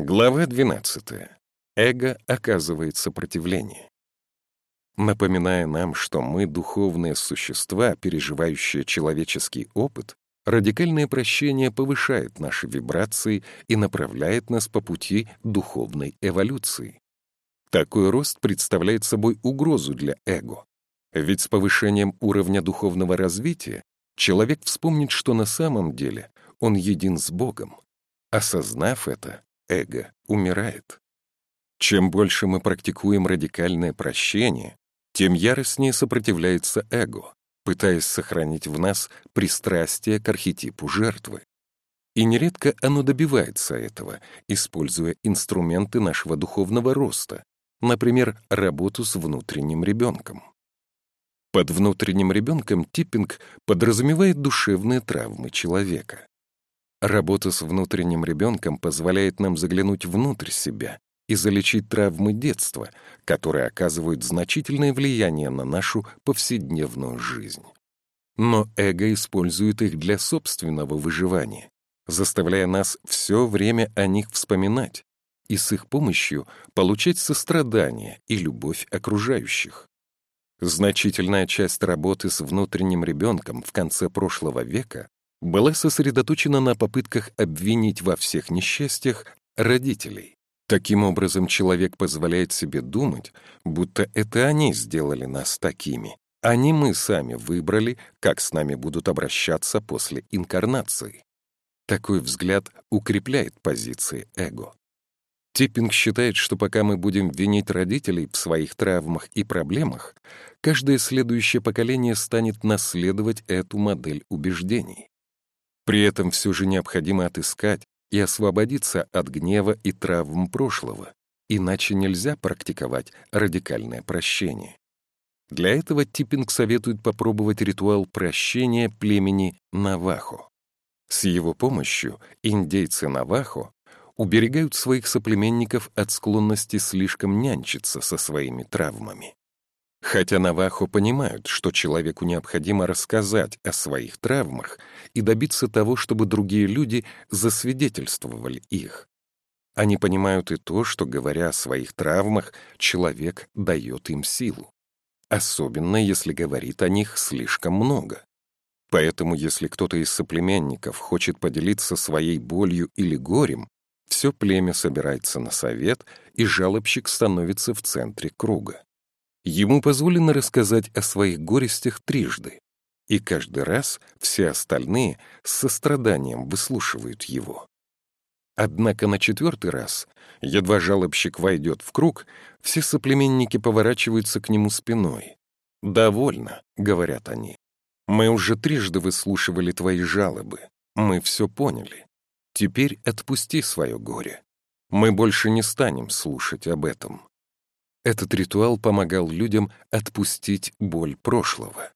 Глава 12. Эго оказывает сопротивление. Напоминая нам, что мы духовные существа, переживающие человеческий опыт, радикальное прощение повышает наши вибрации и направляет нас по пути духовной эволюции. Такой рост представляет собой угрозу для эго. Ведь с повышением уровня духовного развития человек вспомнит, что на самом деле он един с Богом. Осознав это, эго умирает. Чем больше мы практикуем радикальное прощение, тем яростнее сопротивляется эго, пытаясь сохранить в нас пристрастие к архетипу жертвы. И нередко оно добивается этого, используя инструменты нашего духовного роста, например, работу с внутренним ребенком. Под внутренним ребенком типпинг подразумевает душевные травмы человека. Работа с внутренним ребенком позволяет нам заглянуть внутрь себя и залечить травмы детства, которые оказывают значительное влияние на нашу повседневную жизнь. Но эго использует их для собственного выживания, заставляя нас все время о них вспоминать и с их помощью получать сострадание и любовь окружающих. Значительная часть работы с внутренним ребенком в конце прошлого века была сосредоточена на попытках обвинить во всех несчастьях родителей. Таким образом, человек позволяет себе думать, будто это они сделали нас такими, а не мы сами выбрали, как с нами будут обращаться после инкарнации. Такой взгляд укрепляет позиции эго. Типпинг считает, что пока мы будем винить родителей в своих травмах и проблемах, каждое следующее поколение станет наследовать эту модель убеждений. При этом все же необходимо отыскать и освободиться от гнева и травм прошлого, иначе нельзя практиковать радикальное прощение. Для этого Типпинг советует попробовать ритуал прощения племени Навахо. С его помощью индейцы Навахо уберегают своих соплеменников от склонности слишком нянчиться со своими травмами. Хотя Навахо понимают, что человеку необходимо рассказать о своих травмах и добиться того, чтобы другие люди засвидетельствовали их. Они понимают и то, что, говоря о своих травмах, человек дает им силу. Особенно, если говорит о них слишком много. Поэтому, если кто-то из соплеменников хочет поделиться своей болью или горем, все племя собирается на совет, и жалобщик становится в центре круга. Ему позволено рассказать о своих горестях трижды, и каждый раз все остальные с состраданием выслушивают его. Однако на четвертый раз, едва жалобщик войдет в круг, все соплеменники поворачиваются к нему спиной. «Довольно», — говорят они. «Мы уже трижды выслушивали твои жалобы. Мы все поняли. Теперь отпусти свое горе. Мы больше не станем слушать об этом». Этот ритуал помогал людям отпустить боль прошлого.